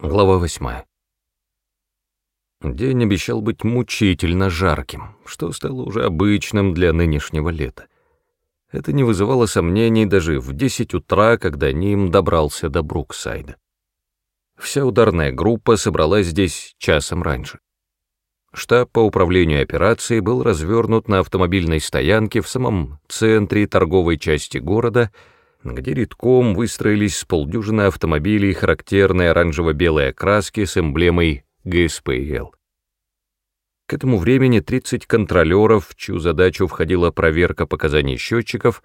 Глава восьмая. День обещал быть мучительно жарким, что стало уже обычным для нынешнего лета. Это не вызывало сомнений даже в десять утра, когда Ним добрался до Бруксайда. Вся ударная группа собралась здесь часом раньше. Штаб по управлению операцией был развернут на автомобильной стоянке в самом центре торговой части города — где редком выстроились с полдюжины автомобилей характерной оранжево-белой окраски с эмблемой ГСПЛ. К этому времени 30 контролеров, в чью задачу входила проверка показаний счетчиков,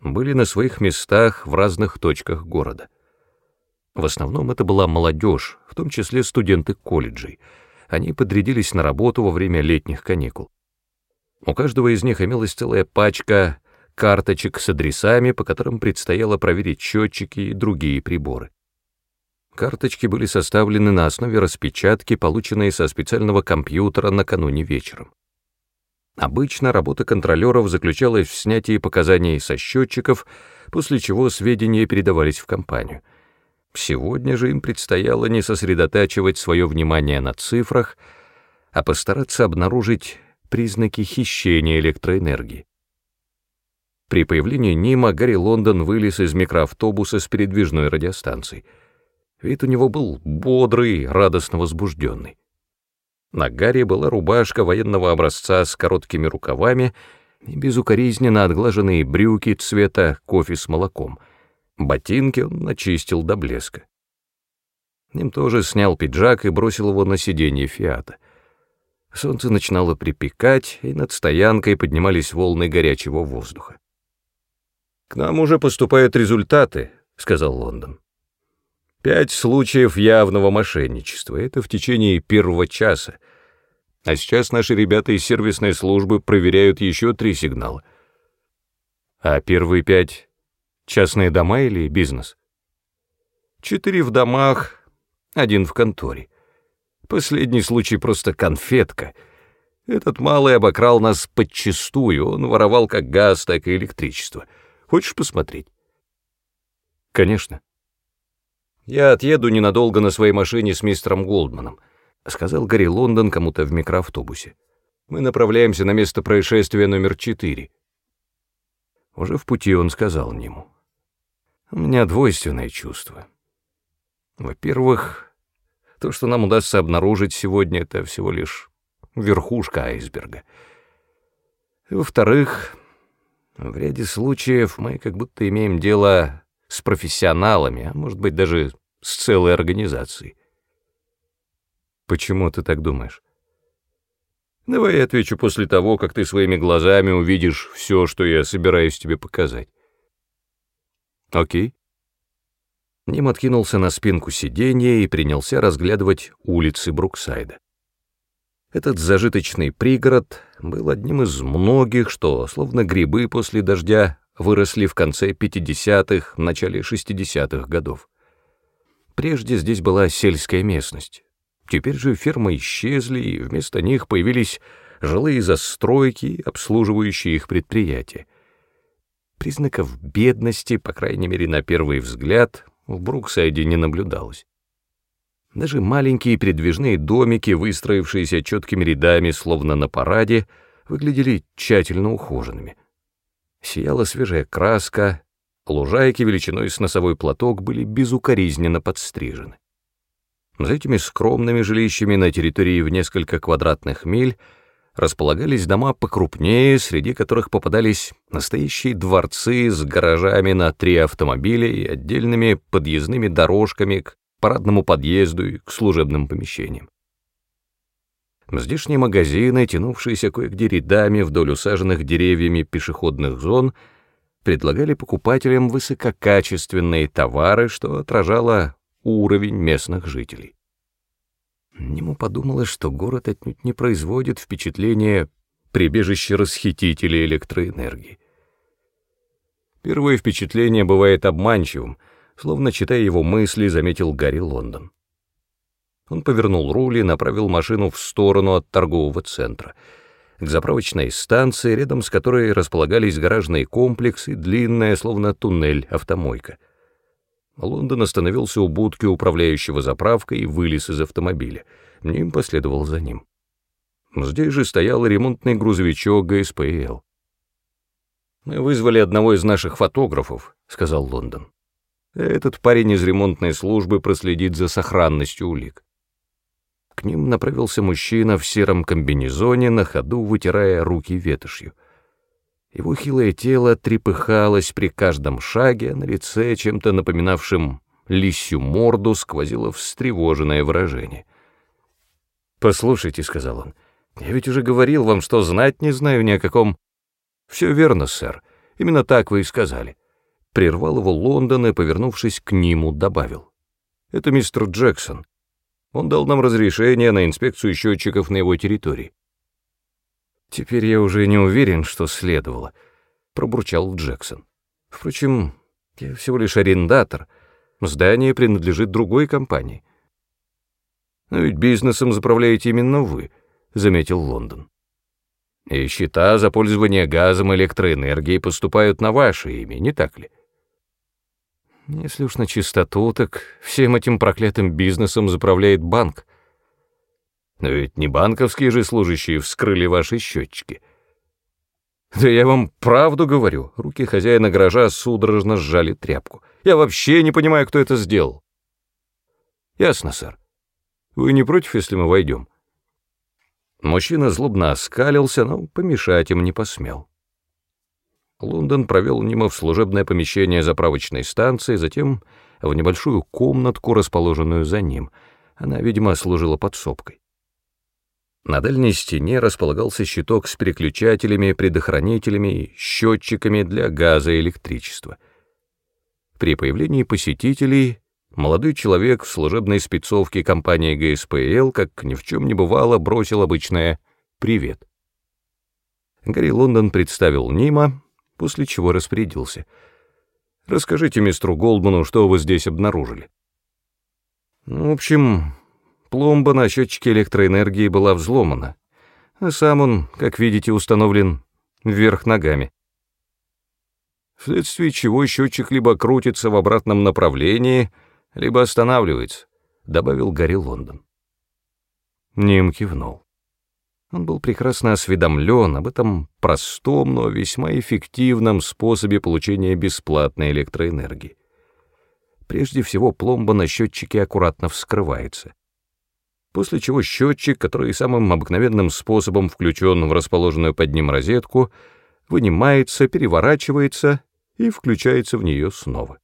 были на своих местах в разных точках города. В основном это была молодежь, в том числе студенты колледжей. Они подрядились на работу во время летних каникул. У каждого из них имелась целая пачка карточек с адресами, по которым предстояло проверить счетчики и другие приборы. Карточки были составлены на основе распечатки, полученной со специального компьютера накануне вечером. Обычно работа контролеров заключалась в снятии показаний со счетчиков, после чего сведения передавались в компанию. Сегодня же им предстояло не сосредотачивать свое внимание на цифрах, а постараться обнаружить признаки хищения электроэнергии. При появлении Нима Гарри Лондон вылез из микроавтобуса с передвижной радиостанцией. Вид у него был бодрый, радостно возбужденный. На Гарри была рубашка военного образца с короткими рукавами и безукоризненно отглаженные брюки цвета кофе с молоком. Ботинки он начистил до блеска. Ним тоже снял пиджак и бросил его на сиденье Фиата. Солнце начинало припекать, и над стоянкой поднимались волны горячего воздуха. «К нам уже поступают результаты», — сказал Лондон. «Пять случаев явного мошенничества. Это в течение первого часа. А сейчас наши ребята из сервисной службы проверяют еще три сигнала. А первые пять — частные дома или бизнес? Четыре в домах, один в конторе. Последний случай просто конфетка. Этот малый обокрал нас подчистую, он воровал как газ, так и электричество». Хочешь посмотреть?» «Конечно». «Я отъеду ненадолго на своей машине с мистером Голдманом», — сказал Гарри Лондон кому-то в микроавтобусе. «Мы направляемся на место происшествия номер четыре». Уже в пути он сказал нему. «У меня двойственное чувство. Во-первых, то, что нам удастся обнаружить сегодня, это всего лишь верхушка айсберга. Во-вторых, в ряде случаев мы как будто имеем дело с профессионалами, а может быть даже с целой организацией. Почему ты так думаешь? Давай я отвечу после того, как ты своими глазами увидишь все, что я собираюсь тебе показать. Окей. Ним откинулся на спинку сиденья и принялся разглядывать улицы Бруксайда. Этот зажиточный пригород был одним из многих, что, словно грибы после дождя, выросли в конце 50-х, начале 60-х годов. Прежде здесь была сельская местность. Теперь же фермы исчезли, и вместо них появились жилые застройки, обслуживающие их предприятия. Признаков бедности, по крайней мере на первый взгляд, в Бруксайде не наблюдалось. Даже маленькие передвижные домики, выстроившиеся четкими рядами, словно на параде, выглядели тщательно ухоженными. Сияла свежая краска, лужайки величиной с носовой платок были безукоризненно подстрижены. За этими скромными жилищами на территории в несколько квадратных миль располагались дома покрупнее, среди которых попадались настоящие дворцы с гаражами на три автомобиля и отдельными подъездными дорожками к парадному подъезду и к служебным помещениям. Здешние магазины, тянувшиеся кое-где рядами вдоль усаженных деревьями пешеходных зон, предлагали покупателям высококачественные товары, что отражало уровень местных жителей. Нему подумалось, что город отнюдь не производит впечатления прибежища расхитителей электроэнергии. Первое впечатление бывает обманчивым — Словно читая его мысли, заметил Гарри Лондон. Он повернул руль и направил машину в сторону от торгового центра, к заправочной станции, рядом с которой располагались гаражный комплекс и длинная, словно туннель, автомойка. Лондон остановился у будки управляющего заправкой и вылез из автомобиля. Ним последовал за ним. Здесь же стоял ремонтный грузовичок ГСПЛ. «Мы вызвали одного из наших фотографов», — сказал Лондон. «Этот парень из ремонтной службы проследит за сохранностью улик». К ним направился мужчина в сером комбинезоне, на ходу вытирая руки ветошью. Его хилое тело трепыхалось при каждом шаге, а на лице, чем-то напоминавшим лисью морду, сквозило встревоженное выражение. «Послушайте», — сказал он, — «я ведь уже говорил вам, что знать не знаю ни о каком...» «Все верно, сэр. Именно так вы и сказали». Прервал его Лондон и, повернувшись к нему, добавил. «Это мистер Джексон. Он дал нам разрешение на инспекцию счетчиков на его территории. «Теперь я уже не уверен, что следовало», — пробурчал Джексон. «Впрочем, я всего лишь арендатор. Здание принадлежит другой компании». «Но ведь бизнесом заправляете именно вы», — заметил Лондон. «И счета за пользование газом и электроэнергией поступают на ваше имя, не так ли?» «Если уж на чистоту, так всем этим проклятым бизнесом заправляет банк», но ведь не банковские же служащие вскрыли ваши счетчики. Да я вам правду говорю, руки хозяина гаража судорожно сжали тряпку. Я вообще не понимаю, кто это сделал. Ясно, сэр. Вы не против, если мы войдем? Мужчина злобно оскалился, но помешать им не посмел. Лондон провел мимо в служебное помещение заправочной станции, затем в небольшую комнатку, расположенную за ним. Она, видимо, служила подсобкой. На дальней стене располагался щиток с переключателями, предохранителями и счетчиками для газа и электричества. При появлении посетителей молодой человек в служебной спецовке компании ГСПЛ, как ни в чем не бывало, бросил обычное «привет». Гарри Лондон представил Нима, после чего распорядился. «Расскажите мистеру Голдману, что вы здесь обнаружили». «В общем, Пломба на счетчике электроэнергии была взломана, а сам он, как видите, установлен вверх ногами. Вследствие чего счетчик либо крутится в обратном направлении, либо останавливается, добавил Гарри Лондон. Ним кивнул. Он был прекрасно осведомлен об этом простом, но весьма эффективном способе получения бесплатной электроэнергии. Прежде всего, пломба на счетчике аккуратно вскрывается после чего счетчик, который самым обыкновенным способом включен в расположенную под ним розетку, вынимается, переворачивается и включается в нее снова.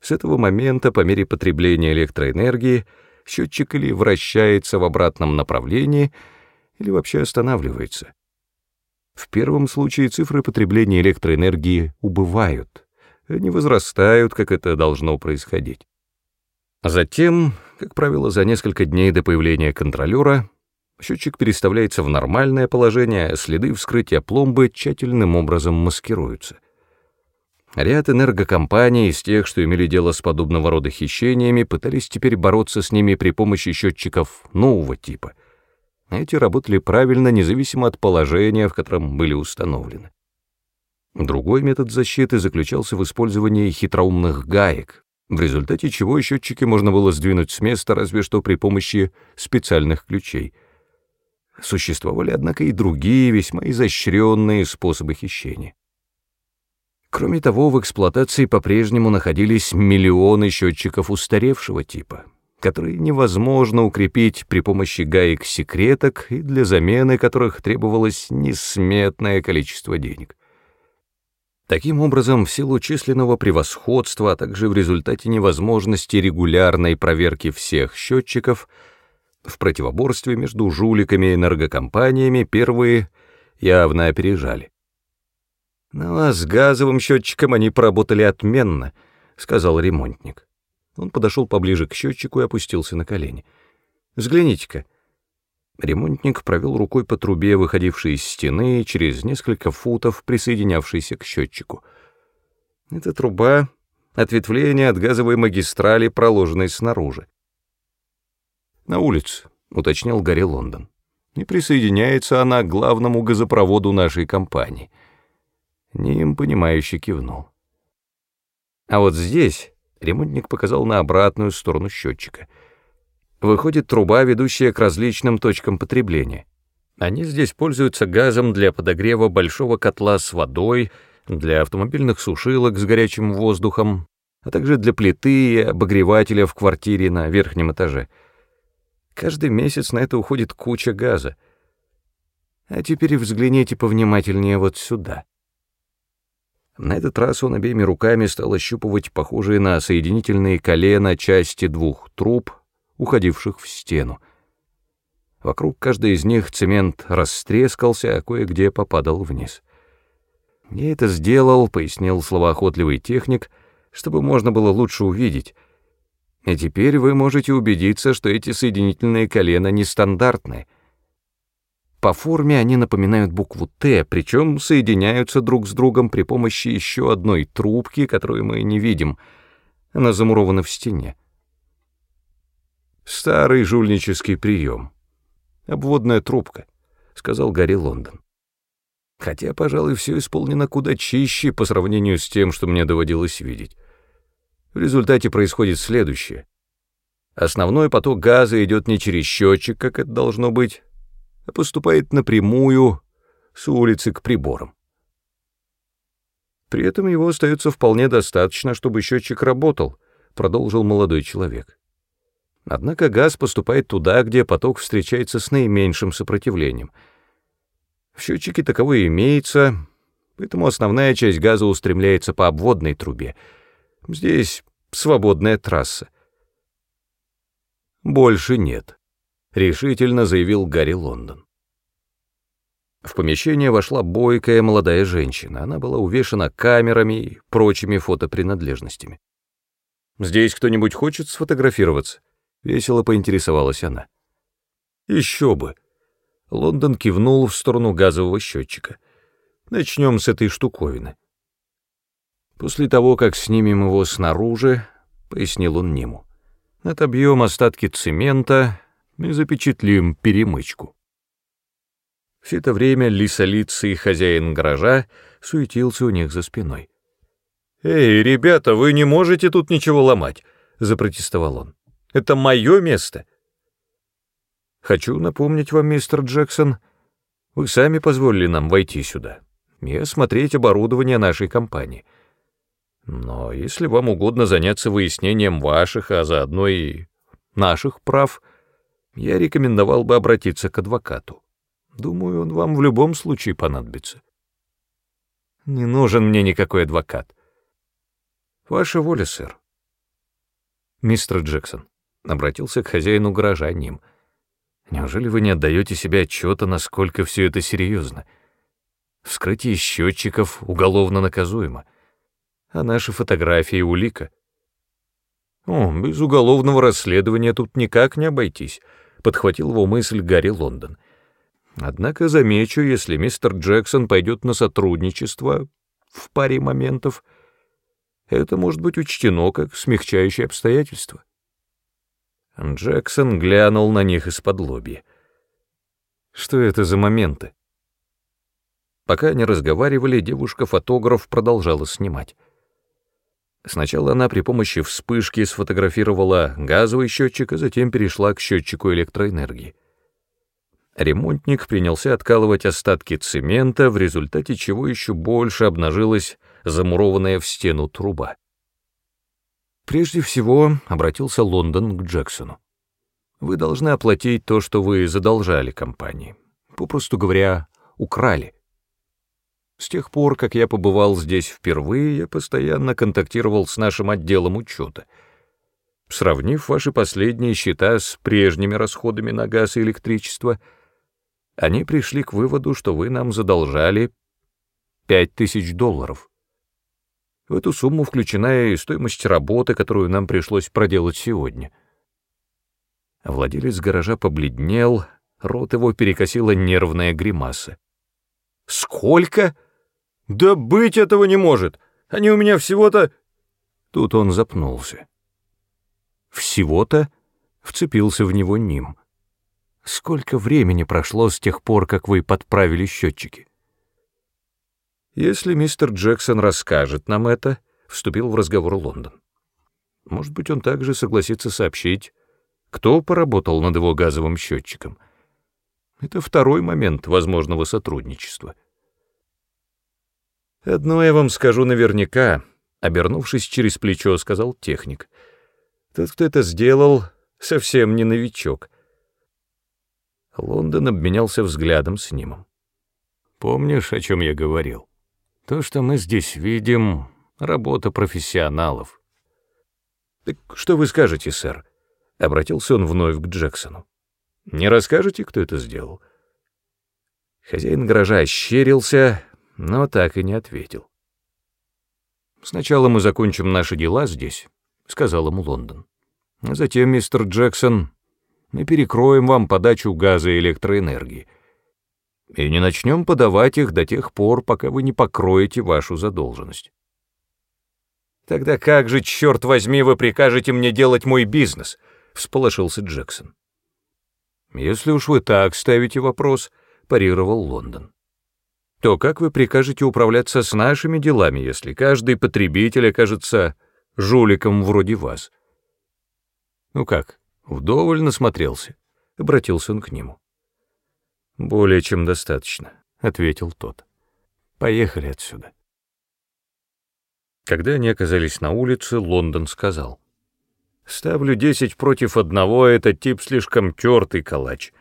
С этого момента, по мере потребления электроэнергии, счетчик или вращается в обратном направлении, или вообще останавливается. В первом случае цифры потребления электроэнергии убывают, не возрастают, как это должно происходить. Затем, как правило, за несколько дней до появления контролера, счетчик переставляется в нормальное положение, а следы вскрытия пломбы тщательным образом маскируются. Ряд энергокомпаний из тех, что имели дело с подобного рода хищениями, пытались теперь бороться с ними при помощи счетчиков нового типа. Эти работали правильно, независимо от положения, в котором были установлены. Другой метод защиты заключался в использовании хитроумных гаек, в результате чего счетчики можно было сдвинуть с места разве что при помощи специальных ключей. Существовали, однако, и другие весьма изощренные способы хищения. Кроме того, в эксплуатации по-прежнему находились миллионы счетчиков устаревшего типа, которые невозможно укрепить при помощи гаек-секреток и для замены которых требовалось несметное количество денег. Таким образом, в силу численного превосходства, а также в результате невозможности регулярной проверки всех счетчиков, в противоборстве между жуликами и энергокомпаниями первые явно опережали. «Ну а с газовым счетчиком они поработали отменно», — сказал ремонтник. Он подошел поближе к счетчику и опустился на колени. «Взгляните-ка, Ремонтник провел рукой по трубе, выходившей из стены, через несколько футов, присоединявшейся к счетчику. Эта труба — ответвление от газовой магистрали, проложенной снаружи. «На улице», — уточнил Гарри Лондон. «И присоединяется она к главному газопроводу нашей компании». Ним, понимающе кивнул. «А вот здесь», — Ремонтник показал на обратную сторону счетчика. Выходит труба, ведущая к различным точкам потребления. Они здесь пользуются газом для подогрева большого котла с водой, для автомобильных сушилок с горячим воздухом, а также для плиты и обогревателя в квартире на верхнем этаже. Каждый месяц на это уходит куча газа. А теперь взгляните повнимательнее вот сюда. На этот раз он обеими руками стал ощупывать похожие на соединительные колена части двух труб, уходивших в стену. Вокруг каждой из них цемент растрескался, а кое-где попадал вниз. «Я это сделал», — пояснил словоохотливый техник, «чтобы можно было лучше увидеть. И теперь вы можете убедиться, что эти соединительные колена нестандартны. По форме они напоминают букву «Т», причем соединяются друг с другом при помощи еще одной трубки, которую мы не видим. Она замурована в стене. Старый жульнический прием обводная трубка», — сказал Гарри Лондон. Хотя, пожалуй, все исполнено куда чище по сравнению с тем, что мне доводилось видеть. В результате происходит следующее. Основной поток газа идет не через счетчик, как это должно быть, а поступает напрямую с улицы к приборам. При этом его остается вполне достаточно, чтобы счетчик работал, продолжил молодой человек. Однако газ поступает туда, где поток встречается с наименьшим сопротивлением. В счетчике таковое имеется, поэтому основная часть газа устремляется по обводной трубе. Здесь свободная трасса. «Больше нет», — решительно заявил Гарри Лондон. В помещение вошла бойкая молодая женщина. Она была увешана камерами и прочими фотопринадлежностями. «Здесь кто-нибудь хочет сфотографироваться?» — весело поинтересовалась она. «Еще бы!» Лондон кивнул в сторону газового счетчика. «Начнем с этой штуковины». После того, как снимем его снаружи, — пояснил он Ниму, — отобьем остатки цемента и запечатлим перемычку. Все это время лисолицый хозяин гаража суетился у них за спиной. «Эй, ребята, вы не можете тут ничего ломать!» — запротестовал он. Это мое место. Хочу напомнить вам, мистер Джексон, вы сами позволили нам войти сюда и осмотреть оборудование нашей компании. Но если вам угодно заняться выяснением ваших, а заодно и наших прав, я рекомендовал бы обратиться к адвокату. Думаю, он вам в любом случае понадобится. Не нужен мне никакой адвокат. Ваша воля, сэр. Мистер Джексон, обратился к хозяину гаража Ним. «Неужели вы не отдаете себе отчета, насколько все это серьезно? Вскрытие счетчиков уголовно наказуемо, а наши фотографии — улика». «О, без уголовного расследования тут никак не обойтись», — подхватил его мысль Гарри Лондон. «Однако замечу, если мистер Джексон пойдет на сотрудничество в паре моментов, это может быть учтено как смягчающее обстоятельство». Джексон глянул на них из-под лобья. Что это за моменты? Пока они разговаривали, девушка-фотограф продолжала снимать. Сначала она при помощи вспышки сфотографировала газовый счетчик, а затем перешла к счетчику электроэнергии. Ремонтник принялся откалывать остатки цемента, в результате чего еще больше обнажилась замурованная в стену труба. Прежде всего, обратился Лондон к Джексону. Вы должны оплатить то, что вы задолжали компании. Попросту говоря, украли. С тех пор, как я побывал здесь впервые, я постоянно контактировал с нашим отделом учета. Сравнив ваши последние счета с прежними расходами на газ и электричество, они пришли к выводу, что вы нам задолжали пять тысяч долларов. В эту сумму включена и стоимость работы, которую нам пришлось проделать сегодня. Владелец гаража побледнел, рот его перекосила нервная гримаса. «Сколько? Да быть этого не может! Они у меня всего-то...» Тут он запнулся. «Всего-то?» — вцепился в него Ним. «Сколько времени прошло с тех пор, как вы подправили счетчики?» «Если мистер Джексон расскажет нам это», — вступил в разговор Лондон. Может быть, он также согласится сообщить, кто поработал над его газовым счетчиком. Это второй момент возможного сотрудничества. «Одно я вам скажу наверняка», — обернувшись через плечо, сказал техник. «Тот, кто это сделал, совсем не новичок». Лондон обменялся взглядом с ним. «Помнишь, о чем я говорил? То, что мы здесь видим, — работа профессионалов». «Так что вы скажете, сэр?» — обратился он вновь к Джексону. «Не расскажете, кто это сделал?» Хозяин гаража ощерился, но так и не ответил. «Сначала мы закончим наши дела здесь», — сказал ему Лондон. «А затем, мистер Джексон, мы перекроем вам подачу газа и электроэнергии. И не начнем подавать их до тех пор, пока вы не покроете вашу задолженность». «Тогда как же, черт возьми, вы прикажете мне делать мой бизнес?» — всполошился Джексон. «Если уж вы так ставите вопрос», — парировал Лондон то как вы прикажете управляться с нашими делами, если каждый потребитель окажется жуликом вроде вас? Ну как, вдоволь насмотрелся? Обратился он к нему. Более чем достаточно, ответил тот. Поехали отсюда. Когда они оказались на улице, Лондон сказал. «Ставлю десять против одного, этот тип слишком тертый калач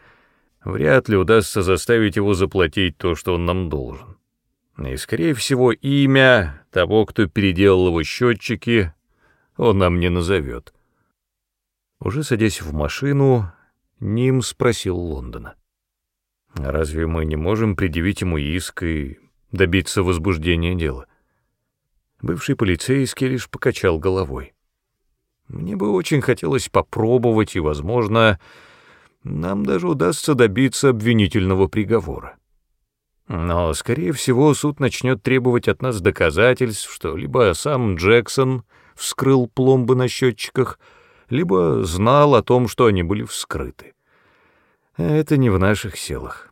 вряд ли удастся заставить его заплатить то, что он нам должен. И, скорее всего, имя того, кто переделал его счетчики, он нам не назовет. Уже садясь в машину, Ним спросил Лондона. «Разве мы не можем предъявить ему иск и добиться возбуждения дела?» Бывший полицейский лишь покачал головой. «Мне бы очень хотелось попробовать и, возможно, нам даже удастся добиться обвинительного приговора. Но, скорее всего, суд начнет требовать от нас доказательств, что либо сам Джексон вскрыл пломбы на счетчиках, либо знал о том, что они были вскрыты. Это не в наших силах.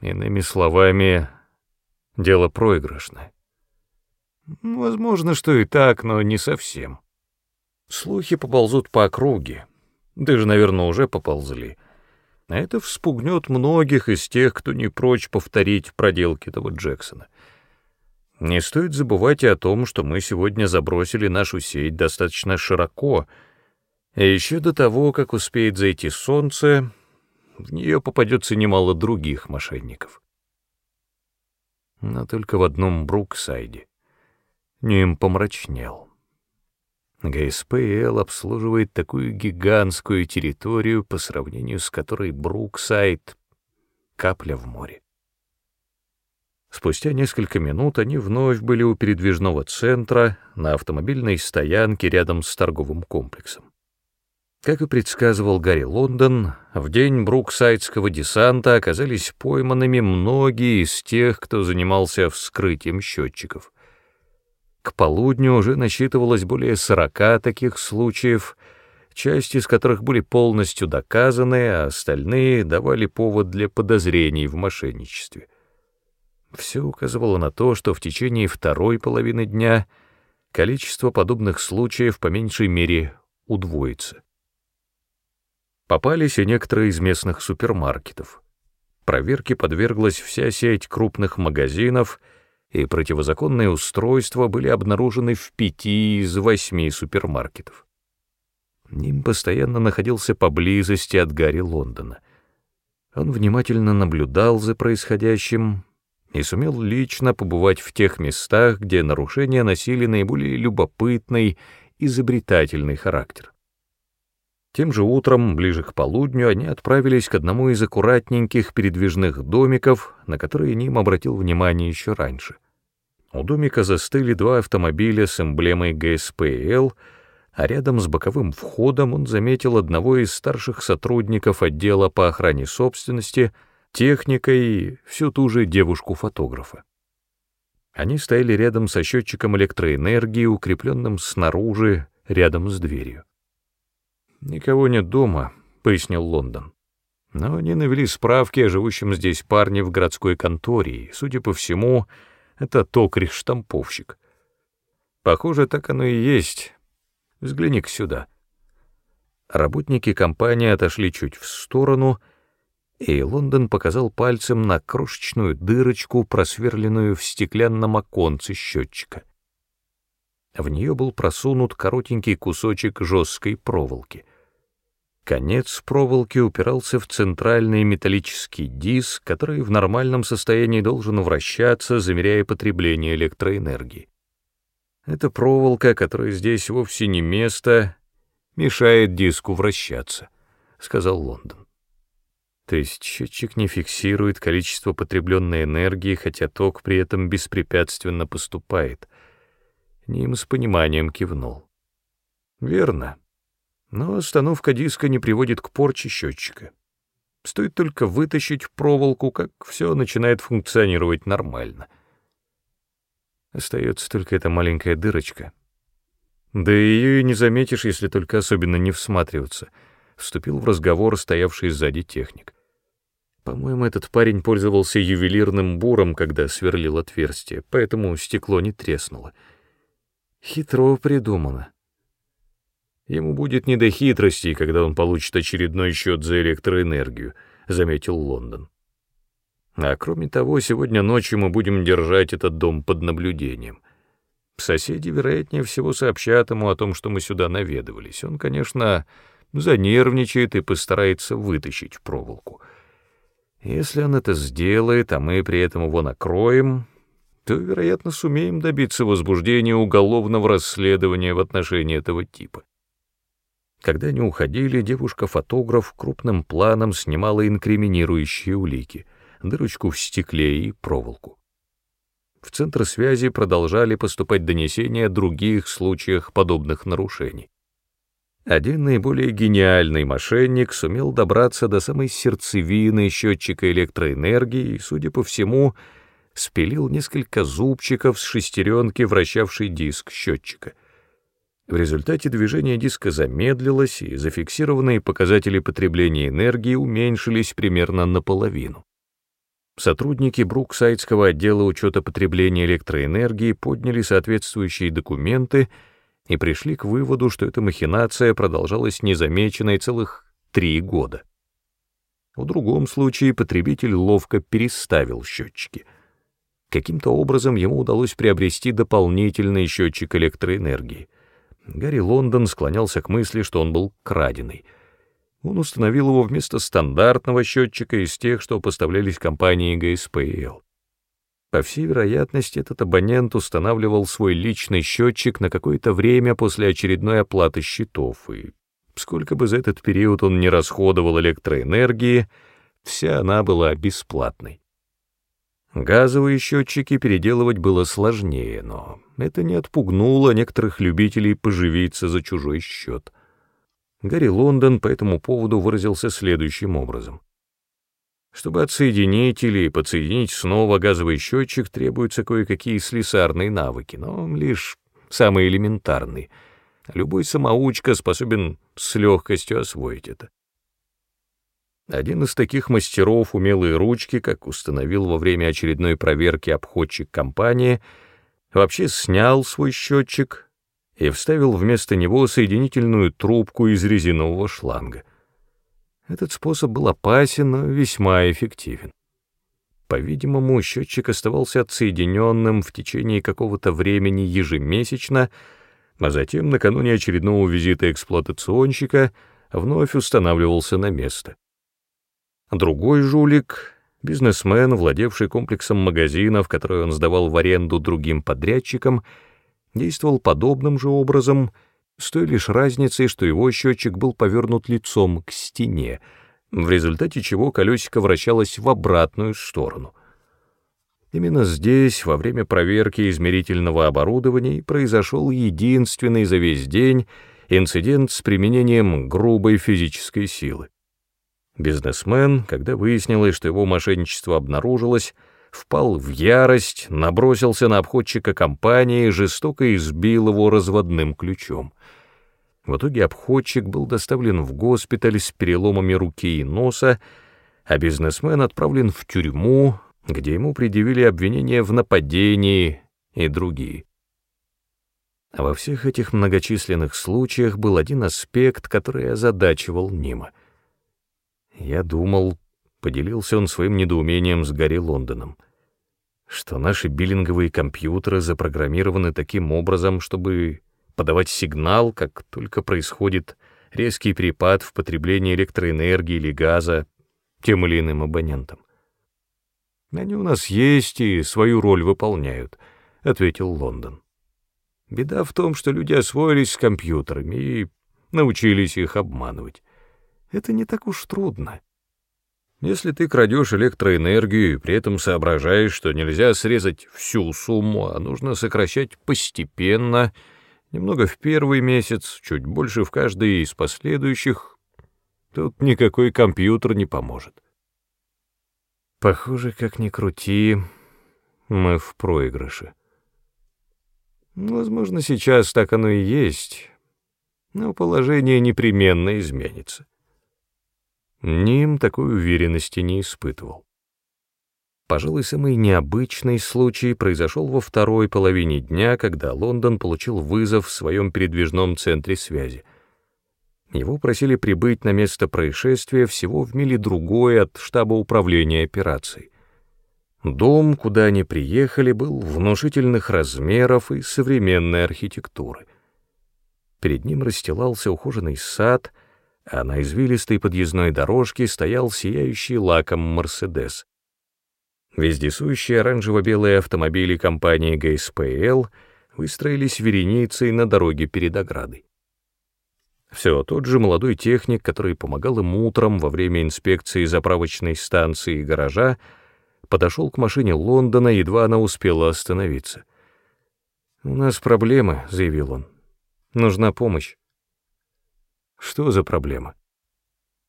Иными словами, дело проигрышное. Возможно, что и так, но не совсем. Слухи поползут по округе, даже, наверное, уже поползли. А это вспугнет многих из тех, кто не прочь повторить проделки этого Джексона. Не стоит забывать и о том, что мы сегодня забросили нашу сеть достаточно широко, и еще до того, как успеет зайти солнце, в нее попадется немало других мошенников. Но только в одном Бруксайде Ним помрачнел. ГСПЛ обслуживает такую гигантскую территорию, по сравнению с которой Бруксайд — капля в море. Спустя несколько минут они вновь были у передвижного центра на автомобильной стоянке рядом с торговым комплексом. Как и предсказывал Гарри Лондон, в день бруксайдского десанта оказались пойманными многие из тех, кто занимался вскрытием счетчиков — к полудню уже насчитывалось более сорока таких случаев, часть из которых были полностью доказаны, а остальные давали повод для подозрений в мошенничестве. Все указывало на то, что в течение второй половины дня количество подобных случаев по меньшей мере удвоится. Попались и некоторые из местных супермаркетов. Проверке подверглась вся сеть крупных магазинов — и противозаконные устройства были обнаружены в пяти из восьми супермаркетов. Ним постоянно находился поблизости от Гарри Лондона. Он внимательно наблюдал за происходящим и сумел лично побывать в тех местах, где нарушения носили наиболее любопытный, изобретательный характер. Тем же утром, ближе к полудню, они отправились к одному из аккуратненьких передвижных домиков, на которые Ним обратил внимание еще раньше. У домика застыли два автомобиля с эмблемой ГСПЛ, а рядом с боковым входом он заметил одного из старших сотрудников отдела по охране собственности, техника и всю ту же девушку-фотографа. Они стояли рядом со счетчиком электроэнергии, укрепленным снаружи, рядом с дверью. «Никого нет дома», — пояснил Лондон. Но они навели справки о живущем здесь парне в городской конторе, и, судя по всему, это токарь-штамповщик. Похоже, так оно и есть. Взгляни-ка сюда». Работники компании отошли чуть в сторону, и Лондон показал пальцем на крошечную дырочку, просверленную в стеклянном оконце счетчика. В нее был просунут коротенький кусочек жесткой проволоки. Конец проволоки упирался в центральный металлический диск, который в нормальном состоянии должен вращаться, замеряя потребление электроэнергии. Эта проволока, которая здесь вовсе не место, мешает диску вращаться, — сказал Лондон. То есть счетчик не фиксирует количество потребленной энергии, хотя ток при этом беспрепятственно поступает. Ним с пониманием кивнул. Верно. Но остановка диска не приводит к порче счетчика. Стоит только вытащить проволоку, как все начинает функционировать нормально. Остается только эта маленькая дырочка. Да ее и не заметишь, если только особенно не всматриваться. Вступил в разговор стоявший сзади техник. По-моему, этот парень пользовался ювелирным буром, когда сверлил отверстие, поэтому стекло не треснуло. Хитро придумано. Ему будет не до хитростей, когда он получит очередной счет за электроэнергию, заметил Лондон. А кроме того, сегодня ночью мы будем держать этот дом под наблюдением. Соседи, вероятнее всего, сообщат ему о том, что мы сюда наведывались. Он, конечно, занервничает и постарается вытащить проволоку. Если он это сделает, а мы при этом его накроем, то, вероятно, сумеем добиться возбуждения уголовного расследования в отношении этого типа. Когда они уходили, девушка-фотограф крупным планом снимала инкриминирующие улики, дырочку в стекле и проволоку. В центр связи продолжали поступать донесения о других случаях подобных нарушений. Один наиболее гениальный мошенник сумел добраться до самой сердцевины счетчика электроэнергии и, судя по всему, спилил несколько зубчиков с шестеренки, вращавший диск счетчика. В результате движение диска замедлилось, и зафиксированные показатели потребления энергии уменьшились примерно наполовину. Сотрудники Бруксайдского отдела учета потребления электроэнергии подняли соответствующие документы — и пришли к выводу, что эта махинация продолжалась незамеченной целых три года. В другом случае потребитель ловко переставил счетчики. Каким-то образом ему удалось приобрести дополнительный счетчик электроэнергии. Гарри Лондон склонялся к мысли, что он был краденый. Он установил его вместо стандартного счетчика из тех, что поставлялись компанией ГСПЛ. По всей вероятности, этот абонент устанавливал свой личный счетчик на какое-то время после очередной оплаты счетов, и сколько бы за этот период он не расходовал электроэнергии, вся она была бесплатной. Газовые счетчики переделывать было сложнее, но это не отпугнуло некоторых любителей поживиться за чужой счет. Гарри Лондон по этому поводу выразился следующим образом. Чтобы отсоединить или подсоединить снова газовый счетчик, требуются кое-какие слесарные навыки, но лишь самые элементарные. Любой самоучка способен с легкостью освоить это. Один из таких мастеров умелые ручки, как установил во время очередной проверки обходчик компании, вообще снял свой счетчик и вставил вместо него соединительную трубку из резинового шланга. Этот способ был опасен, но весьма эффективен. По-видимому, счетчик оставался отсоединенным в течение какого-то времени ежемесячно, а затем, накануне очередного визита эксплуатационщика, вновь устанавливался на место. Другой жулик, бизнесмен, владевший комплексом магазинов, который он сдавал в аренду другим подрядчикам, действовал подобным же образом — с той лишь разницей, что его счетчик был повернут лицом к стене, в результате чего колесико вращалось в обратную сторону. Именно здесь, во время проверки измерительного оборудования, произошел единственный за весь день инцидент с применением грубой физической силы. Бизнесмен, когда выяснилось, что его мошенничество обнаружилось, впал в ярость, набросился на обходчика компании и жестоко избил его разводным ключом. В итоге обходчик был доставлен в госпиталь с переломами руки и носа, а бизнесмен отправлен в тюрьму, где ему предъявили обвинения в нападении и другие. А во всех этих многочисленных случаях был один аспект, который озадачивал Нима. Я думал, поделился он своим недоумением с Гарри Лондоном, что наши биллинговые компьютеры запрограммированы таким образом, чтобы подавать сигнал, как только происходит резкий перепад в потреблении электроэнергии или газа тем или иным абонентам. «Они у нас есть и свою роль выполняют», — ответил Лондон. «Беда в том, что люди освоились с компьютерами и научились их обманывать. Это не так уж трудно. Если ты крадешь электроэнергию и при этом соображаешь, что нельзя срезать всю сумму, а нужно сокращать постепенно, немного в первый месяц, чуть больше в каждый из последующих, тут никакой компьютер не поможет. Похоже, как ни крути, мы в проигрыше. Возможно, сейчас так оно и есть, но положение непременно изменится. Ним такой уверенности не испытывал. Пожалуй, самый необычный случай произошел во второй половине дня, когда Лондон получил вызов в своем передвижном центре связи. Его просили прибыть на место происшествия всего в миле другой от штаба управления операцией. Дом, куда они приехали, был внушительных размеров и современной архитектуры. Перед ним расстилался ухоженный сад — а на извилистой подъездной дорожке стоял сияющий лаком «Мерседес». Вездесущие оранжево-белые автомобили компании ГСПЛ выстроились вереницей на дороге перед оградой. Все, тот же молодой техник, который помогал им утром во время инспекции заправочной станции и гаража, подошел к машине Лондона, едва она успела остановиться. «У нас проблемы», — заявил он. «Нужна помощь». Что за проблема?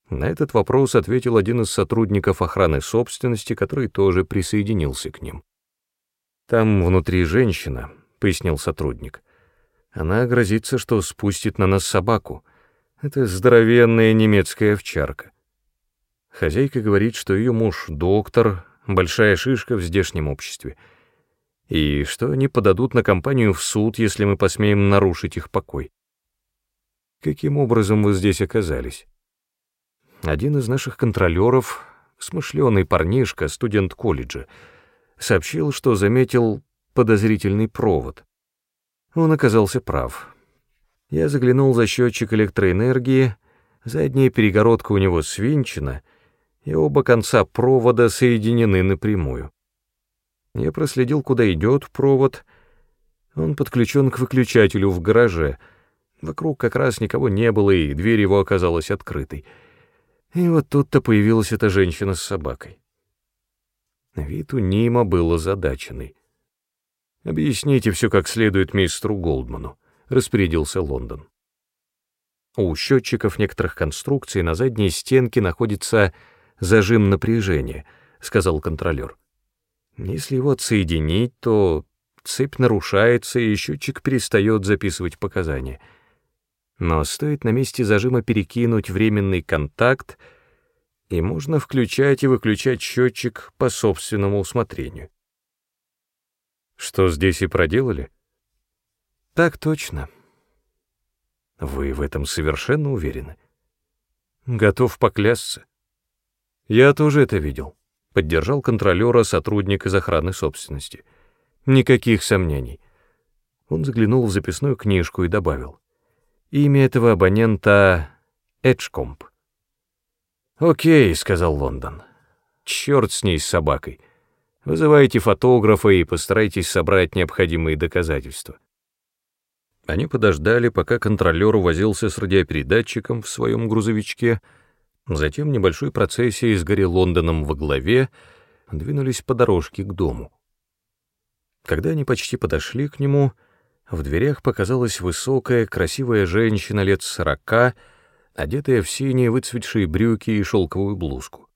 На этот вопрос ответил один из сотрудников охраны собственности, который тоже присоединился к ним. «Там внутри женщина», — пояснил сотрудник. «Она грозится, что спустит на нас собаку. Это здоровенная немецкая овчарка. Хозяйка говорит, что ее муж — доктор, большая шишка в здешнем обществе, и что они подадут на компанию в суд, если мы посмеем нарушить их покой. Каким образом вы здесь оказались? Один из наших контролеров, смышленый парнишка, студент колледжа, сообщил, что заметил подозрительный провод. Он оказался прав. Я заглянул за счетчик электроэнергии, задняя перегородка у него свинчена, и оба конца провода соединены напрямую. Я проследил, куда идет провод. Он подключен к выключателю в гараже — Вокруг как раз никого не было, и дверь его оказалась открытой. И вот тут-то появилась эта женщина с собакой. Вид у Нима был озадаченный. «Объясните все как следует мистеру Голдману», — распорядился Лондон. У счетчиков некоторых конструкций на задней стенке находится зажим напряжения, — сказал контролер. Если его отсоединить, то цепь нарушается, и счетчик перестает записывать показания — но стоит на месте зажима перекинуть временный контакт, и можно включать и выключать счетчик по собственному усмотрению. Что здесь и проделали? Так точно. Вы в этом совершенно уверены? Готов поклясться. Я тоже это видел. Поддержал контролера сотрудник из охраны собственности. Никаких сомнений. Он заглянул в записную книжку и добавил. Имя этого абонента — Эджкомп. «Окей», — сказал Лондон. «Черт с ней, с собакой. Вызывайте фотографа и постарайтесь собрать необходимые доказательства». Они подождали, пока контролер возился с радиопередатчиком в своем грузовичке, затем небольшой процессией с Гарри Лондоном во главе двинулись по дорожке к дому. Когда они почти подошли к нему, — в дверях показалась высокая, красивая женщина лет сорока, одетая в синие выцветшие брюки и шелковую блузку.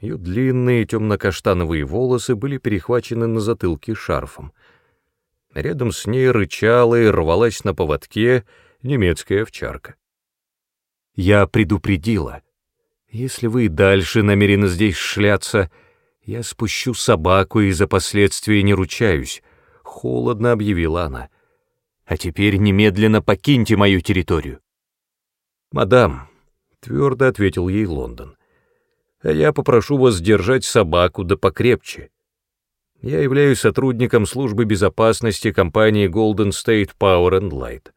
Ее длинные темно-каштановые волосы были перехвачены на затылке шарфом. Рядом с ней рычала и рвалась на поводке немецкая овчарка. «Я предупредила. Если вы дальше намерены здесь шляться, я спущу собаку и за последствия не ручаюсь», — холодно объявила она. А теперь немедленно покиньте мою территорию. «Мадам», — твердо ответил ей Лондон, — «а я попрошу вас держать собаку да покрепче. Я являюсь сотрудником службы безопасности компании Golden State Power and Light».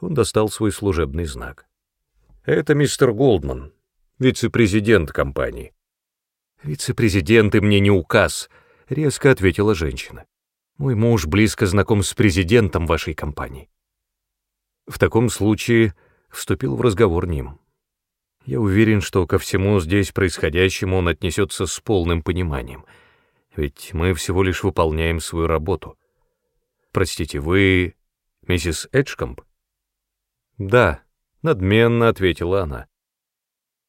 Он достал свой служебный знак. «Это мистер Голдман, вице-президент компании». «Вице-президенты мне не указ», — резко ответила женщина. «Мой муж близко знаком с президентом вашей компании». В таком случае вступил в разговор Ним. Я уверен, что ко всему здесь происходящему он отнесется с полным пониманием, ведь мы всего лишь выполняем свою работу. Простите, вы миссис Эджкомп? Да, надменно ответила она.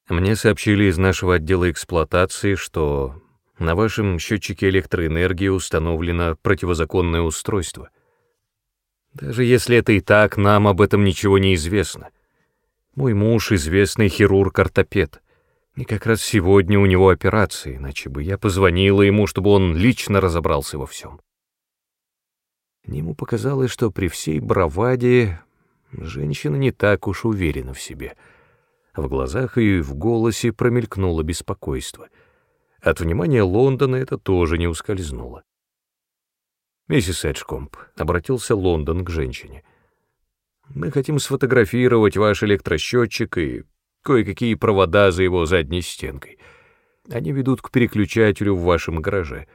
Мне сообщили из нашего отдела эксплуатации, что на вашем счетчике электроэнергии установлено противозаконное устройство. Даже если это и так, нам об этом ничего не известно. Мой муж — известный хирург-ортопед. И как раз сегодня у него операция, иначе бы я позвонила ему, чтобы он лично разобрался во всем. Ему показалось, что при всей браваде женщина не так уж уверена в себе. В глазах и в голосе промелькнуло беспокойство. От внимания Лондона это тоже не ускользнуло. «Миссис Эджкомп», — обратился Лондон к женщине, — мы хотим сфотографировать ваш электросчетчик и кое-какие провода за его задней стенкой. Они ведут к переключателю в вашем гараже.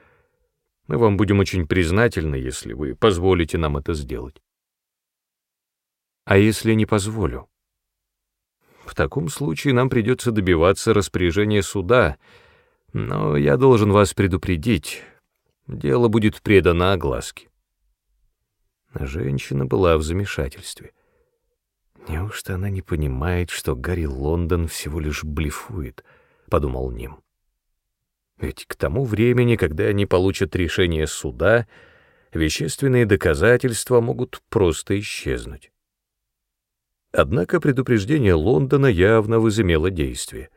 Мы вам будем очень признательны, если вы позволите нам это сделать. А если не позволю? В таком случае нам придется добиваться распоряжения суда, но я должен вас предупредить, дело будет предано огласке. Женщина была в замешательстве. «Неужто она не понимает, что Гарри Лондон всего лишь блефует?» — подумал Ним. «Ведь к тому времени, когда они получат решение суда, вещественные доказательства могут просто исчезнуть». Однако предупреждение Лондона явно возымело действие.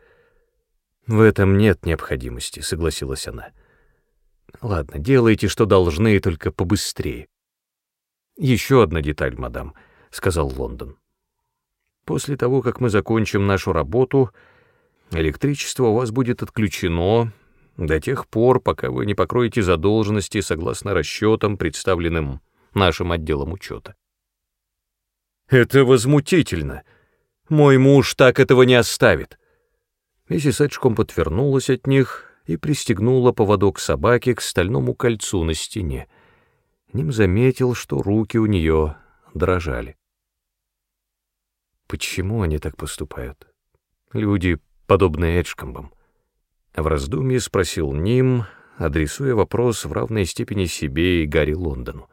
«В этом нет необходимости», — согласилась она. «Ладно, делайте, что должны, только побыстрее». «Еще одна деталь, мадам», — сказал Лондон. После того, как мы закончим нашу работу, электричество у вас будет отключено до тех пор, пока вы не покроете задолженности согласно расчетам, представленным нашим отделом учета. Это возмутительно. Мой муж так этого не оставит. Миссис Эджком подвернулась от них и пристегнула поводок собаки к стальному кольцу на стене. Ним заметил, что руки у нее дрожали. Почему они так поступают? Люди, подобные Эджкомбам. В раздумье спросил Ним, адресуя вопрос в равной степени себе и Гарри Лондону.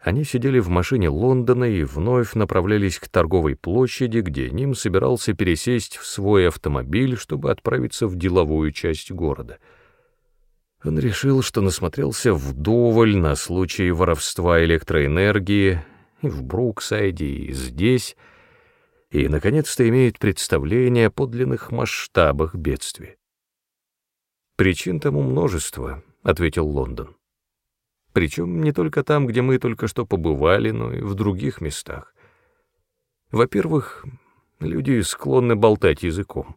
Они сидели в машине Лондона и вновь направлялись к торговой площади, где Ним собирался пересесть в свой автомобиль, чтобы отправиться в деловую часть города. Он решил, что насмотрелся вдоволь на случаи воровства электроэнергии и в Бруксайде, и здесь — и, наконец-то, имеет представление о подлинных масштабах бедствия. «Причин тому множество», — ответил Лондон. «Причем не только там, где мы только что побывали, но и в других местах. Во-первых, люди склонны болтать языком.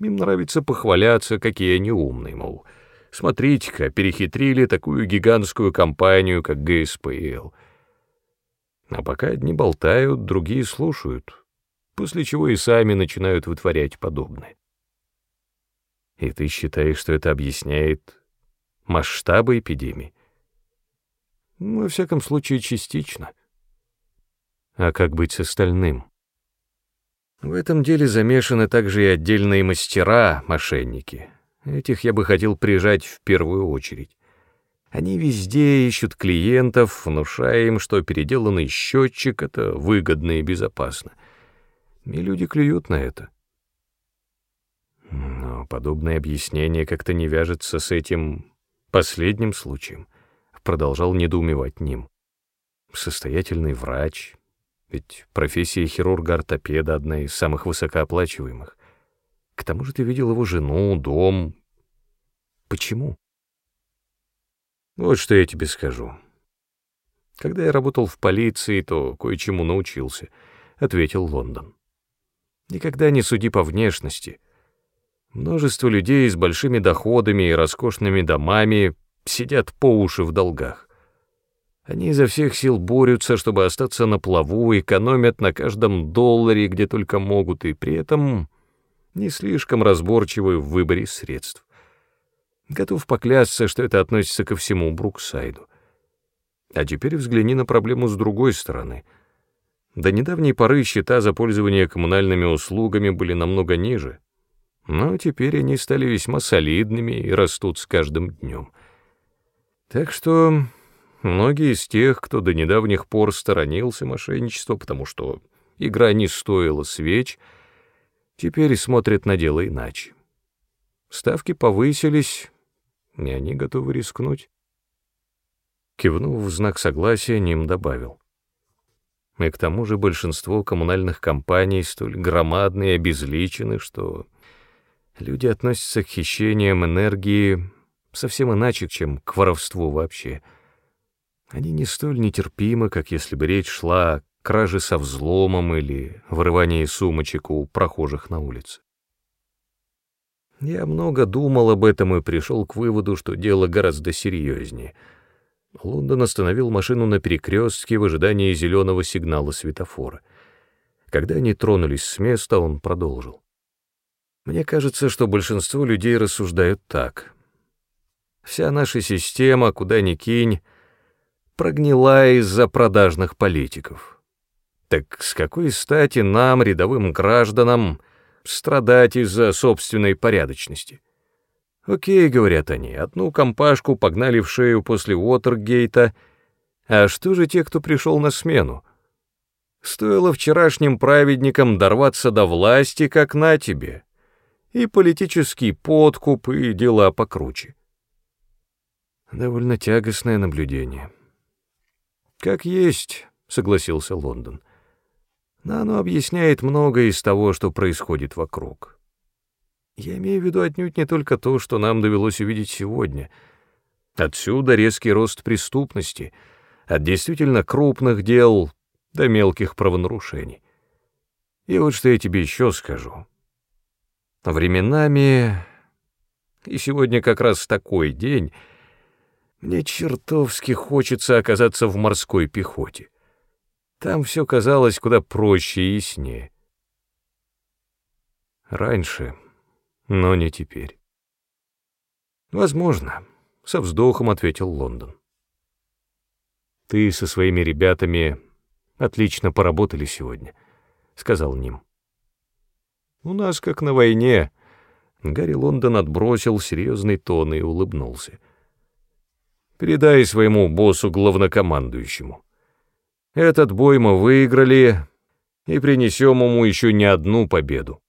Им нравится похваляться, какие они умные, мол, смотрите-ка, перехитрили такую гигантскую компанию, как ГСПЛ. А пока одни болтают, другие слушают, после чего и сами начинают вытворять подобное. И ты считаешь, что это объясняет масштабы эпидемии? Во всяком случае, частично. А как быть с остальным? В этом деле замешаны также и отдельные мастера, мошенники. Этих я бы хотел прижать в первую очередь. Они везде ищут клиентов, внушая им, что переделанный счетчик — это выгодно и безопасно — и люди клюют на это. Но подобное объяснение как-то не вяжется с этим последним случаем, продолжал недоумевать Ним. Состоятельный врач, ведь профессия хирурга-ортопеда одна из самых высокооплачиваемых. К тому же ты видел его жену, дом. Почему? Вот что я тебе скажу. Когда я работал в полиции, то кое-чему научился, — ответил Лондон. Никогда не суди по внешности. Множество людей с большими доходами и роскошными домами сидят по уши в долгах. Они изо всех сил борются, чтобы остаться на плаву, экономят на каждом долларе, где только могут, и при этом не слишком разборчивы в выборе средств. Готов поклясться, что это относится ко всему Бруксайду. А теперь взгляни на проблему с другой стороны. До недавней поры счета за пользование коммунальными услугами были намного ниже, но теперь они стали весьма солидными и растут с каждым днем. Так что Многие из тех, кто до недавних пор сторонился мошенничества, потому что игра не стоила свеч, теперь смотрят на дело иначе. Ставки повысились, и они готовы рискнуть. Кивнув в знак согласия, Ним добавил. И к тому же большинство коммунальных компаний столь громадны и обезличены, что люди относятся к хищениям энергии совсем иначе, чем к воровству вообще — они не столь нетерпимы, как если бы речь шла о краже со взломом или вырывании сумочек у прохожих на улице. Я много думал об этом и пришел к выводу, что дело гораздо серьезнее. Лондон остановил машину на перекрестке в ожидании зеленого сигнала светофора. Когда они тронулись с места, он продолжил. Мне кажется, что большинство людей рассуждают так. Вся наша система, куда ни кинь, прогнила из-за продажных политиков. Так с какой стати нам, рядовым гражданам, страдать из-за собственной порядочности? Окей, говорят они, одну компашку погнали в шею после Уотергейта, а что же те, кто пришел на смену? Стоило вчерашним праведникам дорваться до власти, как на тебе, и политический подкуп, и дела покруче. Довольно тягостное наблюдение. «Как есть», — согласился Лондон. «Но оно объясняет многое из того, что происходит вокруг. Я имею в виду отнюдь не только то, что нам довелось увидеть сегодня. Отсюда резкий рост преступности, от действительно крупных дел до мелких правонарушений. И вот что я тебе еще скажу. Временами, и сегодня как раз такой день, мне чертовски хочется оказаться в морской пехоте. Там все казалось куда проще и яснее. Раньше, но не теперь. Возможно, со вздохом ответил Лондон. Ты со своими ребятами отлично поработали сегодня, сказал Ним. У нас как на войне. Гарри Лондон отбросил серьезный тон и улыбнулся. Передай своему боссу-главнокомандующему. Этот бой мы выиграли и принесем ему еще не одну победу.